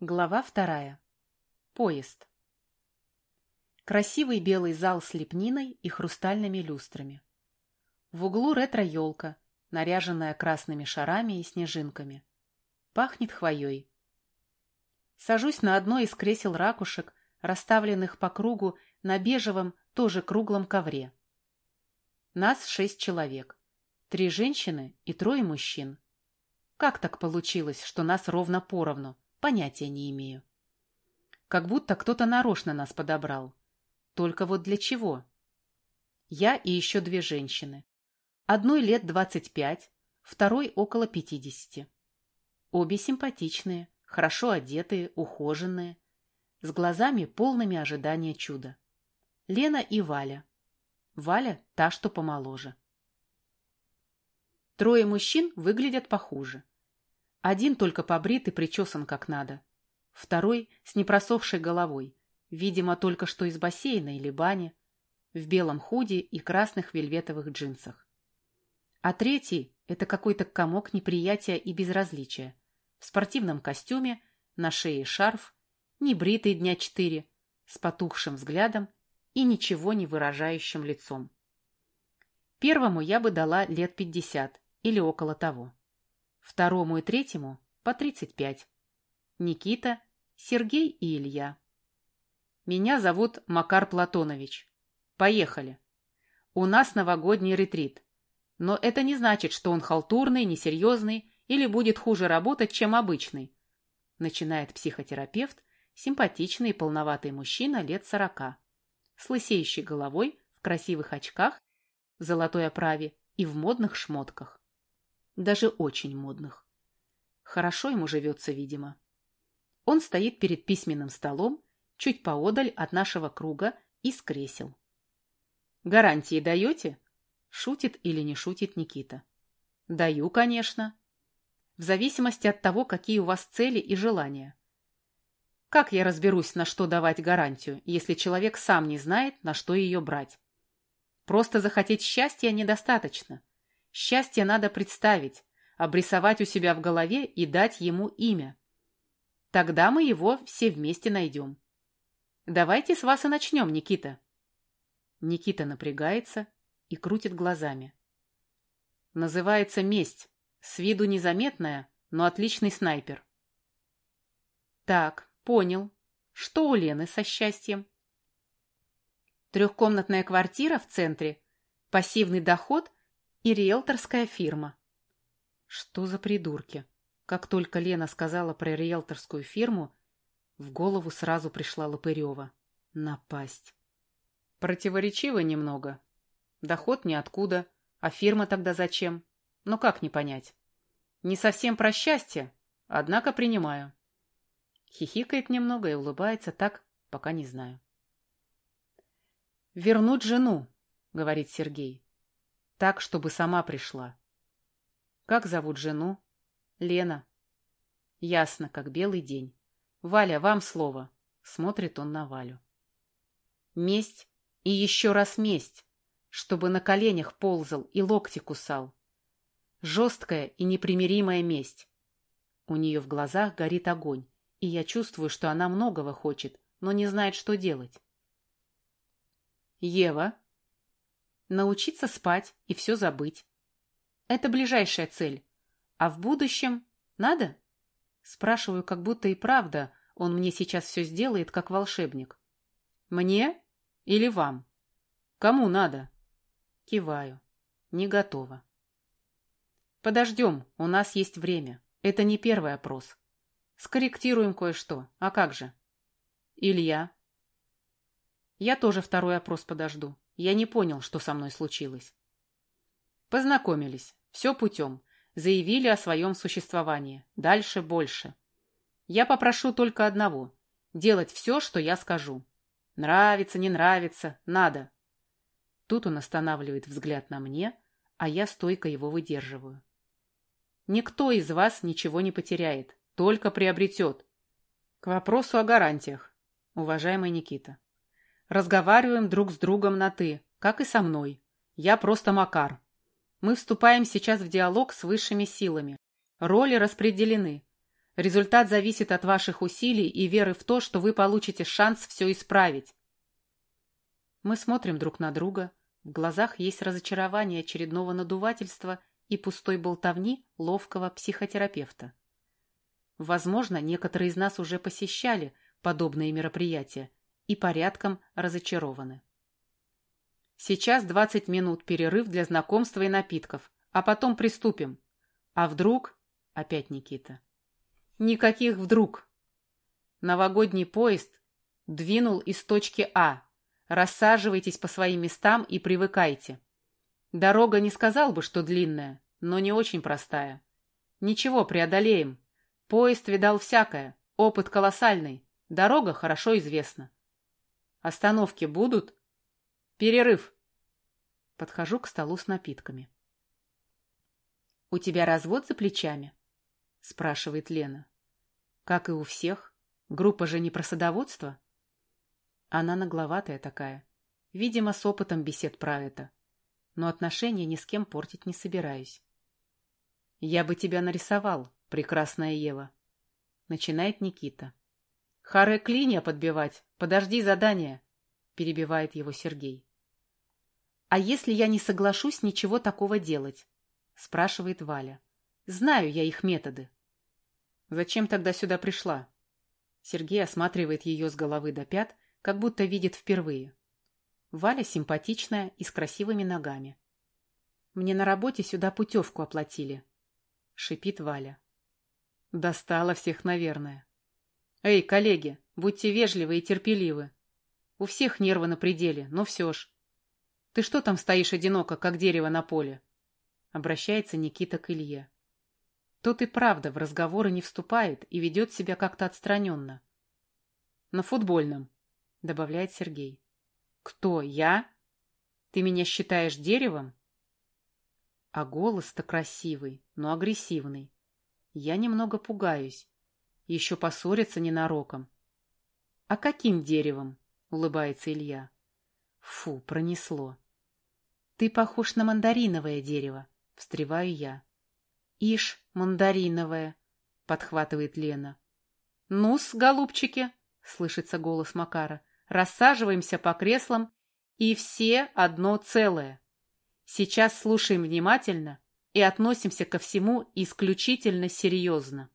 Глава вторая. Поезд. Красивый белый зал с лепниной и хрустальными люстрами. В углу ретро-елка, наряженная красными шарами и снежинками. Пахнет хвоей. Сажусь на одно из кресел ракушек, расставленных по кругу на бежевом, тоже круглом ковре. Нас шесть человек. Три женщины и трое мужчин. Как так получилось, что нас ровно поровну? Понятия не имею. Как будто кто-то нарочно нас подобрал. Только вот для чего? Я и еще две женщины. Одной лет двадцать пять, второй около пятидесяти. Обе симпатичные, хорошо одетые, ухоженные, с глазами полными ожидания чуда. Лена и Валя. Валя та, что помоложе. Трое мужчин выглядят похуже. Один только побрит и причесан как надо. Второй с непросохшей головой, видимо, только что из бассейна или бани, в белом худи и красных вельветовых джинсах. А третий — это какой-то комок неприятия и безразличия. В спортивном костюме, на шее шарф, небритый дня четыре, с потухшим взглядом и ничего не выражающим лицом. Первому я бы дала лет пятьдесят или около того второму и третьему по 35. Никита, Сергей и Илья. Меня зовут Макар Платонович. Поехали. У нас новогодний ретрит. Но это не значит, что он халтурный, несерьезный или будет хуже работать, чем обычный. Начинает психотерапевт, симпатичный и полноватый мужчина лет сорока, с лысеющей головой, в красивых очках, в золотой оправе и в модных шмотках даже очень модных. Хорошо ему живется, видимо. Он стоит перед письменным столом, чуть поодаль от нашего круга, из кресел. «Гарантии даете?» — шутит или не шутит Никита. «Даю, конечно. В зависимости от того, какие у вас цели и желания. Как я разберусь, на что давать гарантию, если человек сам не знает, на что ее брать? Просто захотеть счастья недостаточно. Счастье надо представить, обрисовать у себя в голове и дать ему имя. Тогда мы его все вместе найдем. Давайте с вас и начнем, Никита. Никита напрягается и крутит глазами. Называется месть. С виду незаметная, но отличный снайпер. Так, понял. Что у Лены со счастьем? Трехкомнатная квартира в центре, пассивный доход и риэлторская фирма. Что за придурки? Как только Лена сказала про риэлторскую фирму, в голову сразу пришла Лопырева. Напасть. Противоречиво немного. Доход ниоткуда, а фирма тогда зачем? Ну как не понять? Не совсем про счастье, однако принимаю. Хихикает немного и улыбается так, пока не знаю. «Вернуть жену», — говорит Сергей. Так, чтобы сама пришла. Как зовут жену? Лена. Ясно, как белый день. Валя, вам слово. Смотрит он на Валю. Месть и еще раз месть, чтобы на коленях ползал и локти кусал. Жесткая и непримиримая месть. У нее в глазах горит огонь, и я чувствую, что она многого хочет, но не знает, что делать. Ева, научиться спать и все забыть. Это ближайшая цель. А в будущем надо? Спрашиваю, как будто и правда он мне сейчас все сделает, как волшебник. Мне или вам? Кому надо? Киваю. Не готова. Подождем, у нас есть время. Это не первый опрос. Скорректируем кое-что. А как же? Илья. Я тоже второй опрос подожду. Я не понял, что со мной случилось. Познакомились. Все путем. Заявили о своем существовании. Дальше больше. Я попрошу только одного. Делать все, что я скажу. Нравится, не нравится, надо. Тут он останавливает взгляд на мне, а я стойко его выдерживаю. Никто из вас ничего не потеряет, только приобретет. К вопросу о гарантиях, уважаемый Никита. Разговариваем друг с другом на «ты», как и со мной. Я просто Макар. Мы вступаем сейчас в диалог с высшими силами. Роли распределены. Результат зависит от ваших усилий и веры в то, что вы получите шанс все исправить. Мы смотрим друг на друга. В глазах есть разочарование очередного надувательства и пустой болтовни ловкого психотерапевта. Возможно, некоторые из нас уже посещали подобные мероприятия и порядком разочарованы. Сейчас 20 минут перерыв для знакомства и напитков, а потом приступим. А вдруг... Опять Никита. Никаких вдруг. Новогодний поезд двинул из точки А. Рассаживайтесь по своим местам и привыкайте. Дорога не сказал бы, что длинная, но не очень простая. Ничего, преодолеем. Поезд видал всякое, опыт колоссальный, дорога хорошо известна. Остановки будут? Перерыв. Подхожу к столу с напитками. — У тебя развод за плечами? — спрашивает Лена. — Как и у всех. Группа же не про садоводство. Она нагловатая такая. Видимо, с опытом бесед про это. Но отношения ни с кем портить не собираюсь. — Я бы тебя нарисовал, прекрасная Ева. Начинает Никита. — Харе клинья подбивать. Подожди задание. Перебивает его Сергей. — А если я не соглашусь ничего такого делать? Спрашивает Валя. Знаю я их методы. Зачем тогда сюда пришла? Сергей осматривает ее с головы до пят, как будто видит впервые. Валя симпатичная и с красивыми ногами. Мне на работе сюда путевку оплатили. Шипит Валя. Достала всех, наверное. Эй, коллеги, будьте вежливы и терпеливы. У всех нервы на пределе, но все ж. Ты что там стоишь одиноко, как дерево на поле? Обращается Никита к Илье. Тот и правда в разговоры не вступает и ведет себя как-то отстраненно. На футбольном, добавляет Сергей. Кто, я? Ты меня считаешь деревом? А голос-то красивый, но агрессивный. Я немного пугаюсь. Еще поссориться ненароком. — А каким деревом? — улыбается Илья. Фу, пронесло. — Ты похож на мандариновое дерево, — встреваю я. Ишь, мандариновая, подхватывает Лена. Ну-с, голубчики, слышится голос Макара, рассаживаемся по креслам и все одно целое. Сейчас слушаем внимательно и относимся ко всему исключительно серьезно.